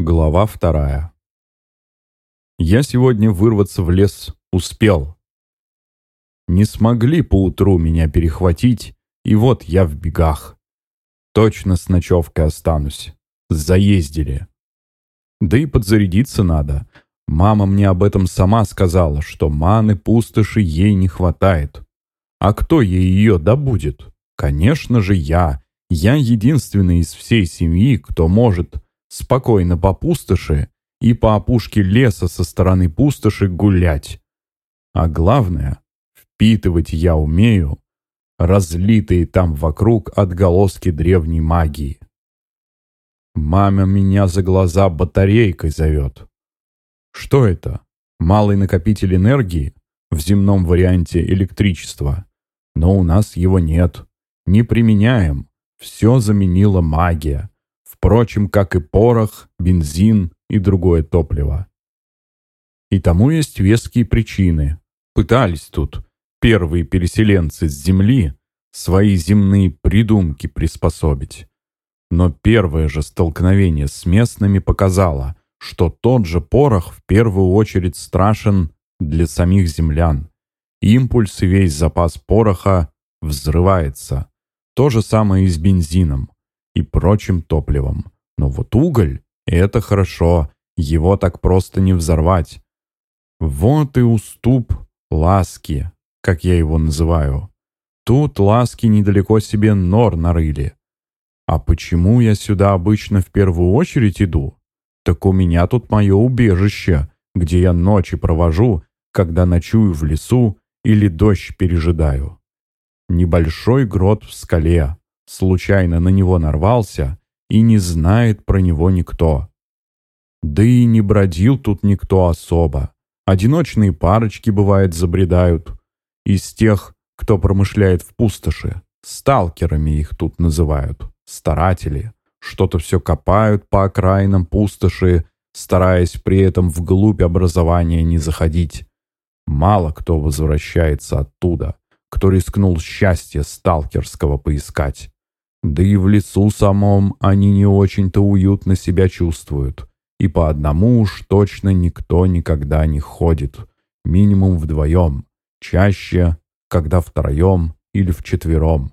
Глава вторая. Я сегодня вырваться в лес успел. Не смогли поутру меня перехватить, и вот я в бегах. Точно с ночевкой останусь. Заездили. Да и подзарядиться надо. Мама мне об этом сама сказала, что маны пустоши ей не хватает. А кто ей ее добудет? Конечно же я. Я единственный из всей семьи, кто может спокойно по пустоши и по опушке леса со стороны пустоши гулять. А главное, впитывать я умею разлитые там вокруг отголоски древней магии. Мама меня за глаза батарейкой зовет. Что это? Малый накопитель энергии? В земном варианте электричества. Но у нас его нет. Не применяем. Все заменила магия. Впрочем, как и порох, бензин и другое топливо. И тому есть веские причины. Пытались тут первые переселенцы с Земли свои земные придумки приспособить. Но первое же столкновение с местными показало, что тот же порох в первую очередь страшен для самих землян. Импульс и весь запас пороха взрывается. То же самое и с бензином и прочим топливом. Но вот уголь — это хорошо, его так просто не взорвать. Вот и уступ ласки, как я его называю. Тут ласки недалеко себе нор нарыли. А почему я сюда обычно в первую очередь иду? Так у меня тут мое убежище, где я ночи провожу, когда ночую в лесу или дождь пережидаю. Небольшой грот в скале, случайно на него нарвался и не знает про него никто. Да и не бродил тут никто особо. Одиночные парочки, бывает, забредают. Из тех, кто промышляет в пустоши. Сталкерами их тут называют. Старатели. Что-то все копают по окраинам пустоши, стараясь при этом вглубь образования не заходить. Мало кто возвращается оттуда, кто рискнул счастье сталкерского поискать. Да и в лесу самом они не очень-то уютно себя чувствуют. И по одному уж точно никто никогда не ходит. Минимум вдвоем. Чаще, когда втроем или вчетвером.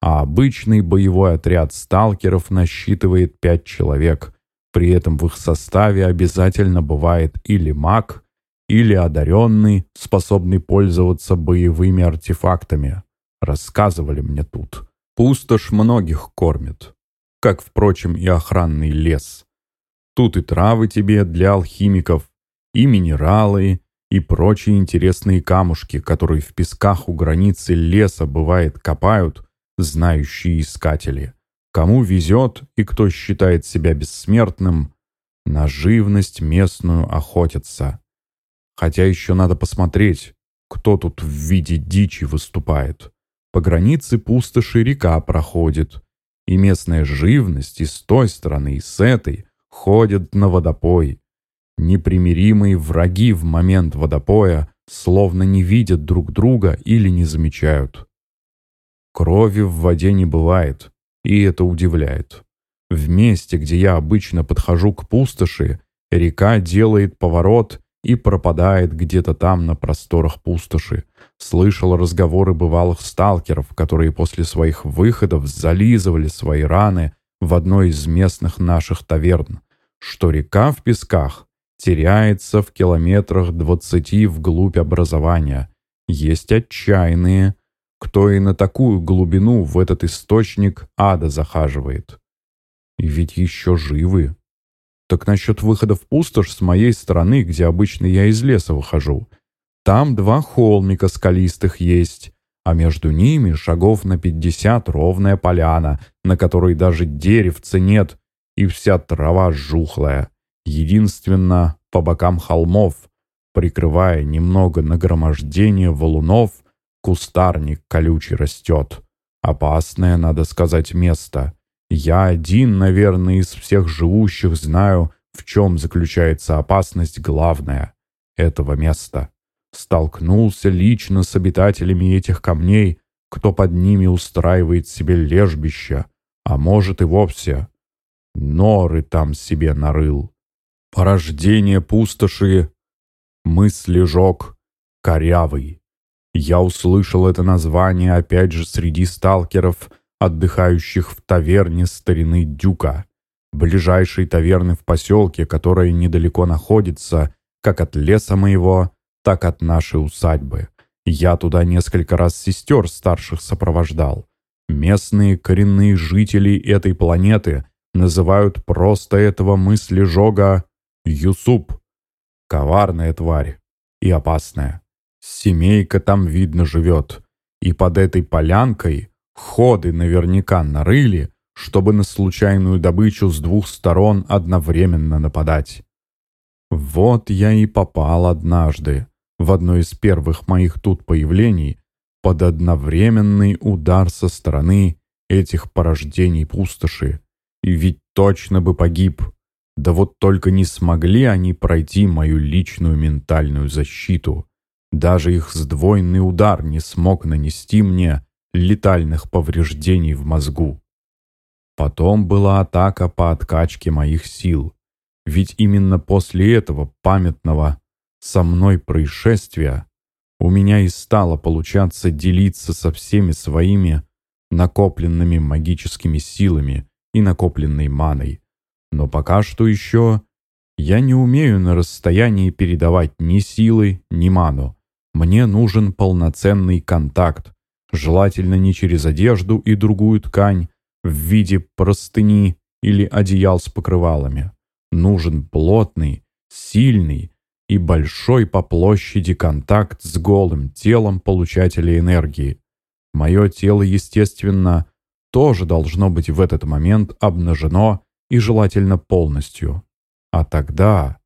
А обычный боевой отряд сталкеров насчитывает пять человек. При этом в их составе обязательно бывает или маг, или одаренный, способный пользоваться боевыми артефактами. Рассказывали мне тут. Пустошь многих кормит, как, впрочем, и охранный лес. Тут и травы тебе для алхимиков, и минералы, и прочие интересные камушки, которые в песках у границы леса, бывает, копают знающие искатели. Кому везет и кто считает себя бессмертным, на живность местную охотятся. Хотя еще надо посмотреть, кто тут в виде дичи выступает. По границе пустоши река проходит, и местная живность и с той стороны, и с этой ходят на водопой. Непримиримые враги в момент водопоя словно не видят друг друга или не замечают. Крови в воде не бывает, и это удивляет. В месте, где я обычно подхожу к пустоши, река делает поворот и пропадает где-то там на просторах пустоши. Слышал разговоры бывалых сталкеров, которые после своих выходов зализывали свои раны в одной из местных наших таверн, что река в песках теряется в километрах двадцати вглубь образования. Есть отчаянные, кто и на такую глубину в этот источник ада захаживает. И ведь еще живы. Так насчет выхода в пустошь с моей стороны, где обычно я из леса выхожу. Там два холмика скалистых есть, а между ними шагов на пятьдесят ровная поляна, на которой даже деревца нет, и вся трава жухлая. Единственно, по бокам холмов, прикрывая немного нагромождение валунов, кустарник колючий растет. Опасное, надо сказать, место. Я один, наверное, из всех живущих знаю, в чем заключается опасность главная этого места. Столкнулся лично с обитателями этих камней, кто под ними устраивает себе лежбище, а может и вовсе норы там себе нарыл. Порождение пустоши, мыслежок, корявый. Я услышал это название опять же среди сталкеров, отдыхающих в таверне старины Дюка, ближайшей таверны в поселке, которая недалеко находится, как от леса моего, так от нашей усадьбы. Я туда несколько раз сестер старших сопровождал. Местные коренные жители этой планеты называют просто этого мыслежога Юсуп. Коварная тварь и опасная. Семейка там, видно, живет. И под этой полянкой ходы наверняка нарыли, чтобы на случайную добычу с двух сторон одновременно нападать. Вот я и попал однажды, в одно из первых моих тут появлений, под одновременный удар со стороны этих порождений пустоши. И ведь точно бы погиб. Да вот только не смогли они пройти мою личную ментальную защиту. Даже их сдвоенный удар не смог нанести мне летальных повреждений в мозгу. Потом была атака по откачке моих сил. Ведь именно после этого памятного со мной происшествия у меня и стало получаться делиться со всеми своими накопленными магическими силами и накопленной маной. Но пока что еще я не умею на расстоянии передавать ни силы, ни ману. Мне нужен полноценный контакт, желательно не через одежду и другую ткань в виде простыни или одеял с покрывалами. Нужен плотный, сильный и большой по площади контакт с голым телом получателя энергии. Мое тело, естественно, тоже должно быть в этот момент обнажено и желательно полностью. А тогда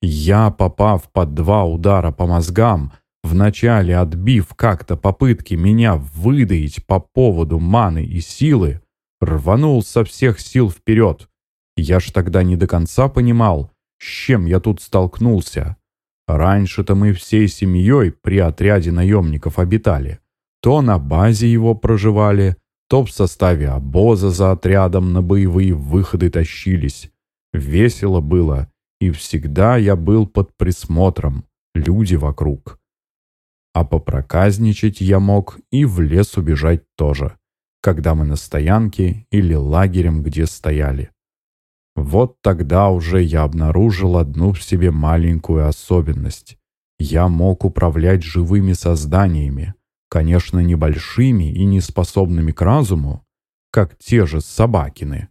я, попав под два удара по мозгам, вначале отбив как-то попытки меня выдаить по поводу маны и силы, рванул со всех сил вперед. Я ж тогда не до конца понимал, с чем я тут столкнулся. Раньше-то мы всей семьей при отряде наемников обитали. То на базе его проживали, то в составе обоза за отрядом на боевые выходы тащились. Весело было, и всегда я был под присмотром, люди вокруг. А попроказничать я мог и в лес убежать тоже, когда мы на стоянке или лагерем где стояли. Вот тогда уже я обнаружил одну в себе маленькую особенность. Я мог управлять живыми созданиями, конечно, небольшими и неспособными к разуму, как те же собакины.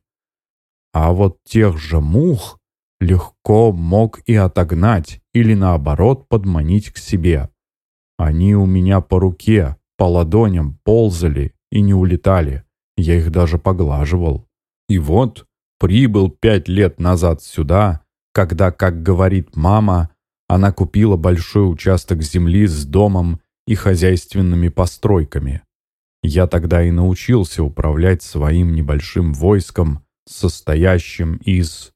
А вот тех же мух легко мог и отогнать или наоборот подманить к себе. Они у меня по руке, по ладоням ползали и не улетали. Я их даже поглаживал. И вот прибыл пять лет назад сюда, когда, как говорит мама, она купила большой участок земли с домом и хозяйственными постройками. Я тогда и научился управлять своим небольшим войском, состоящим из...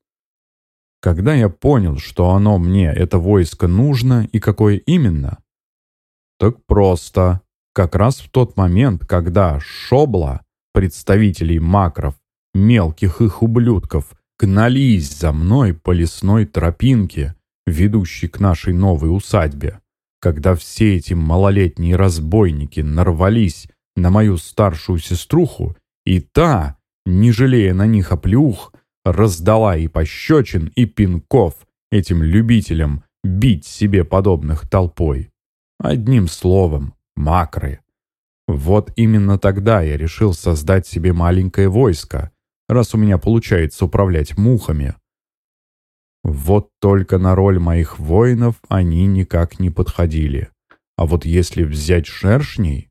Когда я понял, что оно мне, это войско, нужно и какое именно, так просто. Как раз в тот момент, когда Шобла, представителей макров, мелких их ублюдков, гнались за мной по лесной тропинке, ведущей к нашей новой усадьбе, когда все эти малолетние разбойники нарвались на мою старшую сеструху, и та, не жалея на них оплеух, раздала и пощечин, и пинков этим любителям бить себе подобных толпой. Одним словом, макры. Вот именно тогда я решил создать себе маленькое войско, раз у меня получается управлять мухами. Вот только на роль моих воинов они никак не подходили. А вот если взять шершней...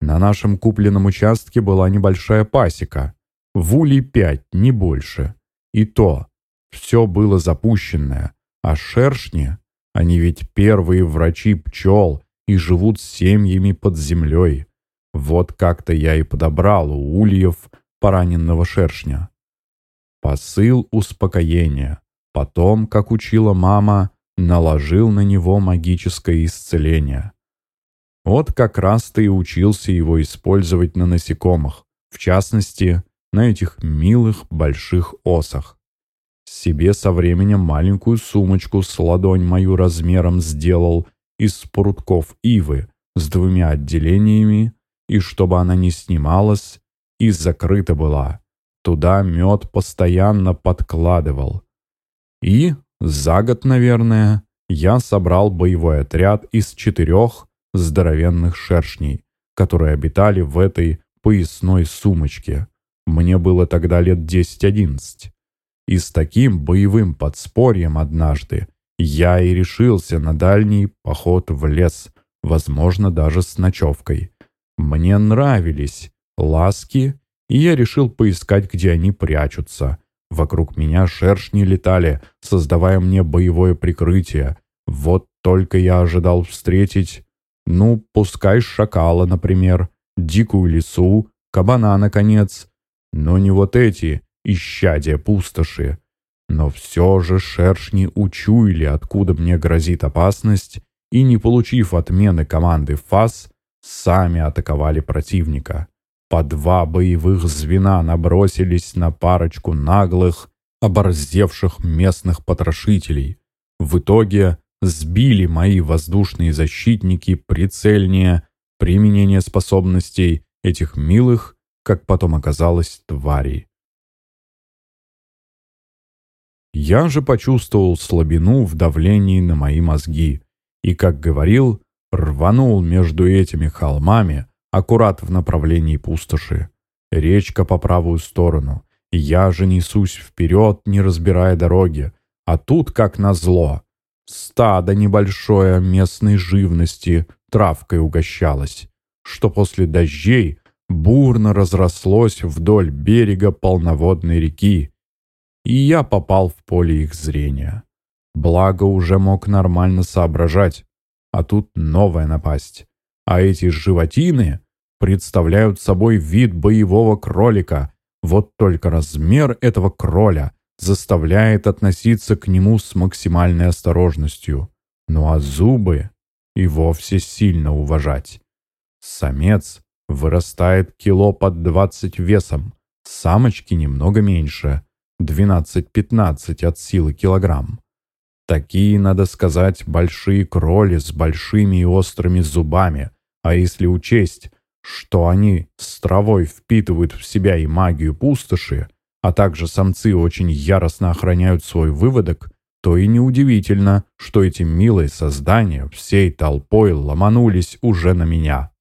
На нашем купленном участке была небольшая пасека. В улей пять, не больше. И то, все было запущенное. А шершни они ведь первые врачи пчел и живут семьями под землей. Вот как-то я и подобрал у ульев пораненного шершня. Посыл успокоения. Потом, как учила мама, наложил на него магическое исцеление. Вот как раз ты и учился его использовать на насекомых, в частности, на этих милых больших осах. Себе со временем маленькую сумочку с ладонь мою размером сделал из прутков ивы с двумя отделениями, и чтобы она не снималась и закрыта была. Туда мед постоянно подкладывал. И за год, наверное, я собрал боевой отряд из четырех здоровенных шершней, которые обитали в этой поясной сумочке. Мне было тогда лет 10-11. И с таким боевым подспорьем однажды я и решился на дальний поход в лес, возможно, даже с ночевкой. Мне нравились ласки, и я решил поискать, где они прячутся. Вокруг меня шершни летали, создавая мне боевое прикрытие. Вот только я ожидал встретить, ну, пускай шакала, например, дикую лису, кабана, наконец, но не вот эти исчадия пустоши. Но все же шершни учуяли, откуда мне грозит опасность, и, не получив отмены команды ФАС, сами атаковали противника. По два боевых звена набросились на парочку наглых, оборзевших местных потрошителей. В итоге сбили мои воздушные защитники прицельнее применение способностей этих милых, как потом оказалось, тварей. Я же почувствовал слабину в давлении на мои мозги и, как говорил, рванул между этими холмами, аккурат в направлении пустоши. Речка по правую сторону. Я же несусь вперед, не разбирая дороги. А тут, как назло, стадо небольшое местной живности травкой угощалось, что после дождей бурно разрослось вдоль берега полноводной реки, и я попал в поле их зрения. Благо уже мог нормально соображать, а тут новая напасть. А эти животины представляют собой вид боевого кролика. Вот только размер этого кроля заставляет относиться к нему с максимальной осторожностью. Ну а зубы и вовсе сильно уважать. Самец вырастает кило под 20 весом, самочки немного меньше, 12-15 от силы килограмм. Такие, надо сказать, большие кроли с большими и острыми зубами, а если учесть, что они с травой впитывают в себя и магию пустоши, а также самцы очень яростно охраняют свой выводок, то и неудивительно, что эти милые создания всей толпой ломанулись уже на меня.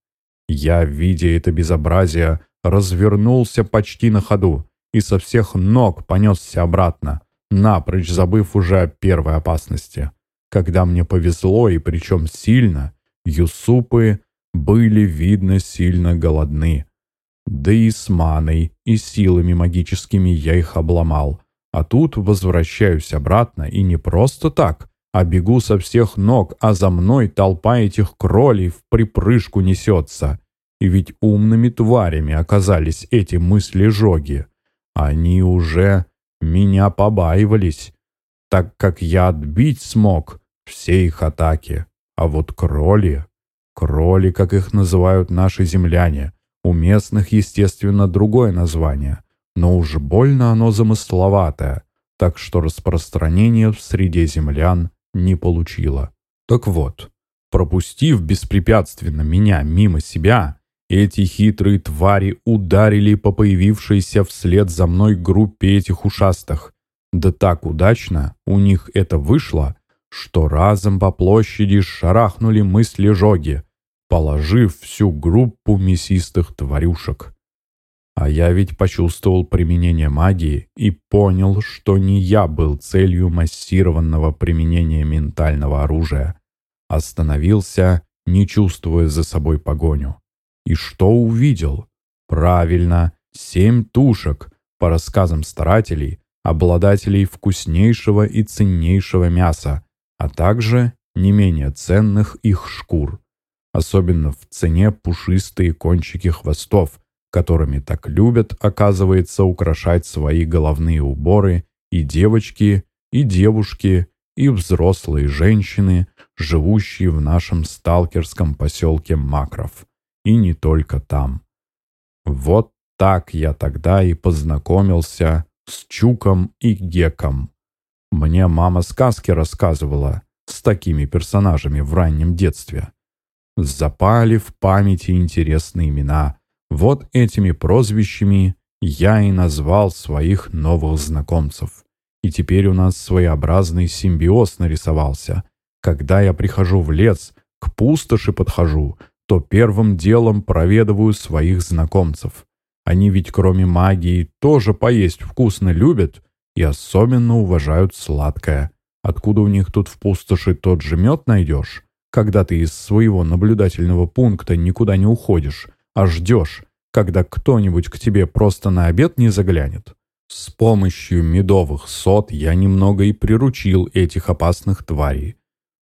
Я, видя это безобразие, развернулся почти на ходу и со всех ног понесся обратно, напрочь забыв уже о первой опасности. Когда мне повезло, и причем сильно, юсупы были, видно, сильно голодны. Да и с маной, и силами магическими я их обломал, а тут возвращаюсь обратно, и не просто так, а бегу со всех ног, а за мной толпа этих кролей в припрыжку несется. И ведь умными тварями оказались эти мысли-жоги. Они уже меня побаивались, так как я отбить смог все их атаки. А вот кроли, кроли, как их называют наши земляне, у местных, естественно, другое название но уж больно оно замысловатое, так что распространение в среде землян не получило. Так вот, пропустив беспрепятственно меня мимо себя, эти хитрые твари ударили по появившейся вслед за мной группе этих ушастых. Да так удачно у них это вышло, что разом по площади шарахнули мысли жоги, положив всю группу мясистых тварюшек. А я ведь почувствовал применение магии и понял, что не я был целью массированного применения ментального оружия. Остановился, не чувствуя за собой погоню. И что увидел? Правильно, семь тушек, по рассказам старателей, обладателей вкуснейшего и ценнейшего мяса, а также не менее ценных их шкур. Особенно в цене пушистые кончики хвостов, которыми так любят, оказывается, украшать свои головные уборы и девочки, и девушки, и взрослые женщины, живущие в нашем сталкерском поселке Макров. И не только там. Вот так я тогда и познакомился с Чуком и Геком, Мне мама сказки рассказывала с такими персонажами в раннем детстве. Запали в памяти интересные имена. Вот этими прозвищами я и назвал своих новых знакомцев. И теперь у нас своеобразный симбиоз нарисовался. Когда я прихожу в лес, к пустоши подхожу, то первым делом проведываю своих знакомцев. Они ведь кроме магии тоже поесть вкусно любят и особенно уважают сладкое. Откуда у них тут в пустоши тот же мед найдешь, когда ты из своего наблюдательного пункта никуда не уходишь, а ждешь, когда кто-нибудь к тебе просто на обед не заглянет? С помощью медовых сот я немного и приручил этих опасных тварей.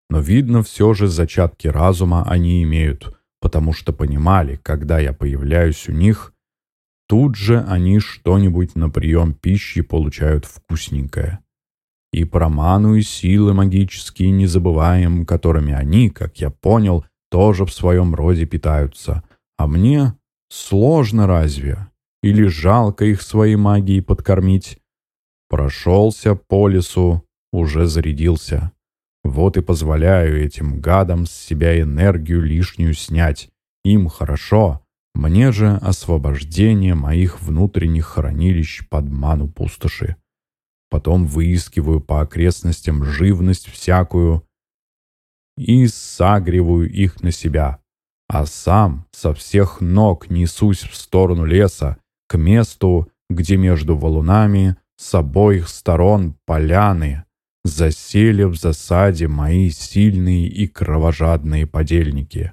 Но видно, все же зачатки разума они имеют, потому что понимали, когда я появляюсь у них, тут же они что-нибудь на прием пищи получают вкусненькое. И про ману и силы магические не забываем, которыми они, как я понял, тоже в своем роде питаются. А мне сложно разве? Или жалко их своей магией подкормить? Прошелся по лесу, уже зарядился. Вот и позволяю этим гадам с себя энергию лишнюю снять. Им хорошо, мне же освобождение моих внутренних хранилищ под ману пустоши. Потом выискиваю по окрестностям живность всякую и сагриваю их на себя. А сам со всех ног несусь в сторону леса, к месту, где между валунами с обоих сторон поляны засели в засаде мои сильные и кровожадные подельники.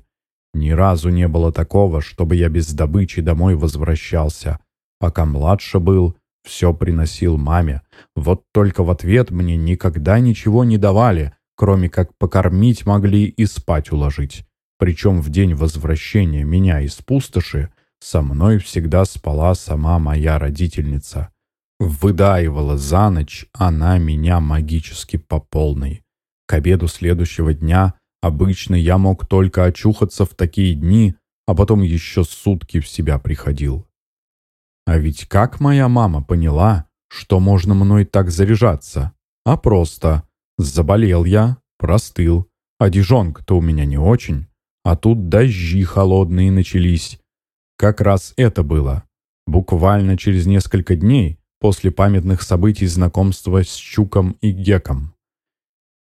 Ни разу не было такого, чтобы я без добычи домой возвращался. Пока младше был, все приносил маме. Вот только в ответ мне никогда ничего не давали, кроме как покормить могли и спать уложить. Причем в день возвращения меня из пустоши со мной всегда спала сама моя родительница. Выдаивала за ночь она меня магически по полной. К обеду следующего дня обычно я мог только очухаться в такие дни, а потом еще сутки в себя приходил. А ведь как моя мама поняла, что можно мной так заряжаться? А просто заболел я, простыл, одежонка-то у меня не очень, а тут дожди холодные начались. Как раз это было. Буквально через несколько дней после памятных событий знакомства с Чуком и Геком.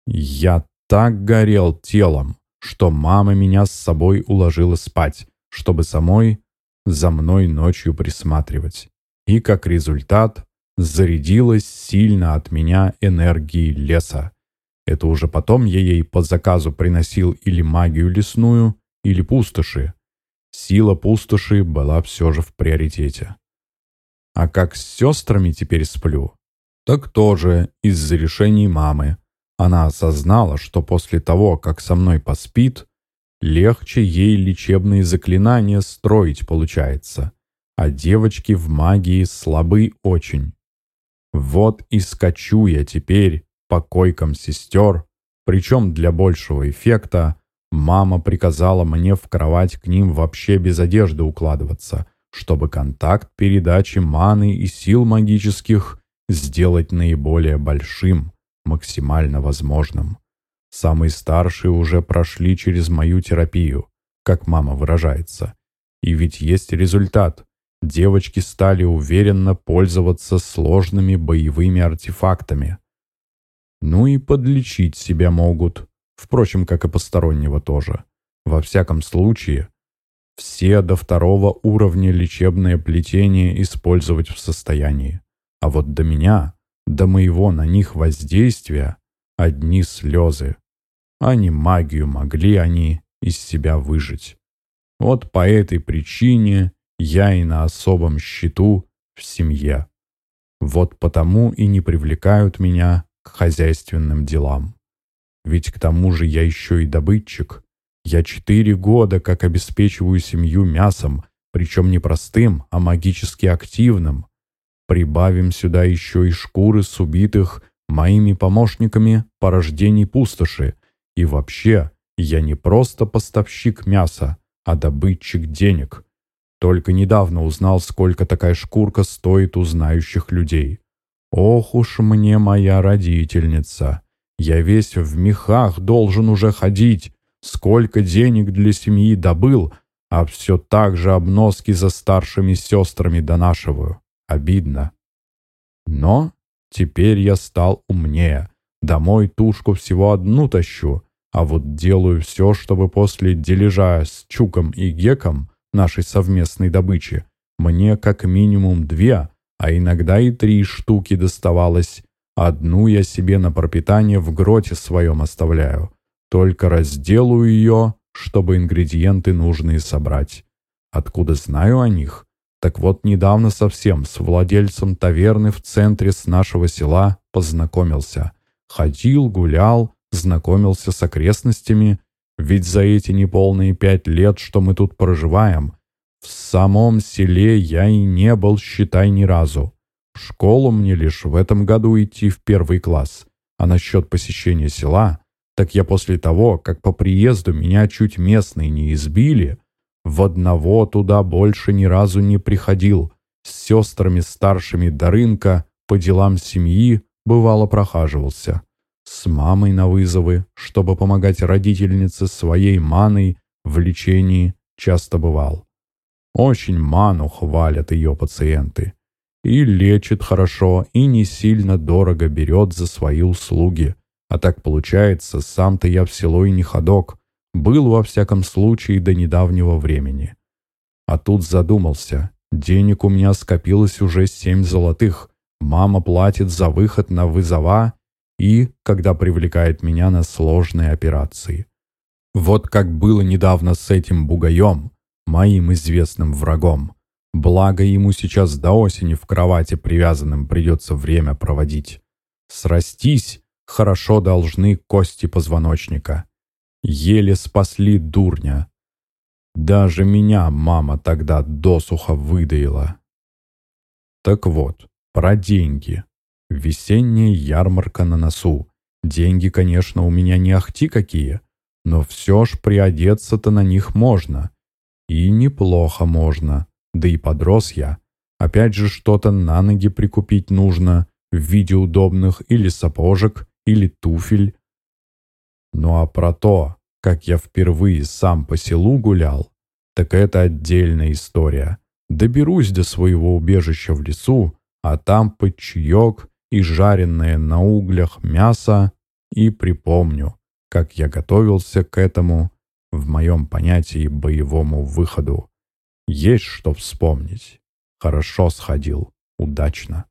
Я так горел телом, что мама меня с собой уложила спать, чтобы самой за мной ночью присматривать. И как результат зарядилась сильно от меня энергии леса. Это уже потом я ей по заказу приносил или магию лесную, или пустоши. Сила пустоши была все же в приоритете. А как с сестрами теперь сплю? Так тоже из-за решений мамы. Она осознала, что после того, как со мной поспит, легче ей лечебные заклинания строить получается. А девочки в магии слабы очень. Вот и скачу я теперь по койкам сестер, причем для большего эффекта мама приказала мне в кровать к ним вообще без одежды укладываться – чтобы контакт передачи маны и сил магических сделать наиболее большим, максимально возможным. Самые старшие уже прошли через мою терапию, как мама выражается. И ведь есть результат. Девочки стали уверенно пользоваться сложными боевыми артефактами. Ну и подлечить себя могут. Впрочем, как и постороннего тоже. Во всяком случае, все до второго уровня лечебное плетение использовать в состоянии. А вот до меня, до моего на них воздействия, одни слезы. Не магию могли они из себя выжить. Вот по этой причине я и на особом счету в семье. Вот потому и не привлекают меня к хозяйственным делам. Ведь к тому же я еще и добытчик, я четыре года как обеспечиваю семью мясом, причем не простым, а магически активным. Прибавим сюда еще и шкуры с убитых моими помощниками порождений пустоши. И вообще, я не просто поставщик мяса, а добытчик денег. Только недавно узнал, сколько такая шкурка стоит у знающих людей. Ох уж мне моя родительница. Я весь в мехах должен уже ходить. Сколько денег для семьи добыл, а все так же обноски за старшими сестрами донашиваю. Обидно. Но теперь я стал умнее. Домой тушку всего одну тащу, а вот делаю все, чтобы после дележа с Чуком и Геком нашей совместной добычи мне как минимум две, а иногда и три штуки доставалось. Одну я себе на пропитание в гроте своем оставляю. Только разделаю ее, чтобы ингредиенты нужные собрать. Откуда знаю о них? Так вот, недавно совсем с владельцем таверны в центре с нашего села познакомился. Ходил, гулял, знакомился с окрестностями, ведь за эти неполные пять лет, что мы тут проживаем, в самом селе я и не был, считай, ни разу. В школу мне лишь в этом году идти в первый класс. А насчет посещения села, так я после того, как по приезду меня чуть местные не избили, в одного туда больше ни разу не приходил. С сестрами старшими до рынка по делам семьи бывало прохаживался. С мамой на вызовы, чтобы помогать родительнице своей маной в лечении, часто бывал. Очень ману хвалят ее пациенты. И лечит хорошо, и не сильно дорого берет за свои услуги. А так получается, сам-то я в село и не ходок. Был, во всяком случае, до недавнего времени. А тут задумался. Денег у меня скопилось уже семь золотых. Мама платит за выход на вызова и, когда привлекает меня на сложные операции. Вот как было недавно с этим бугаем моим известным врагом. Благо ему сейчас до осени в кровати привязанным придется время проводить. Срастись хорошо должны кости позвоночника. Еле спасли дурня. Даже меня мама тогда досуха выдаила. Так вот, про деньги. Весенняя ярмарка на носу. Деньги, конечно, у меня не ахти какие, но все ж приодеться-то на них можно. И неплохо можно. Да и подрос я. Опять же что-то на ноги прикупить нужно в виде удобных или сапожек, или туфель. Ну а про то, как я впервые сам по селу гулял, так это отдельная история. Доберусь до своего убежища в лесу, а там под и жареное на углях мясо, и припомню, как я готовился к этому в моем понятии боевому выходу. Есть что вспомнить. Хорошо сходил. Удачно.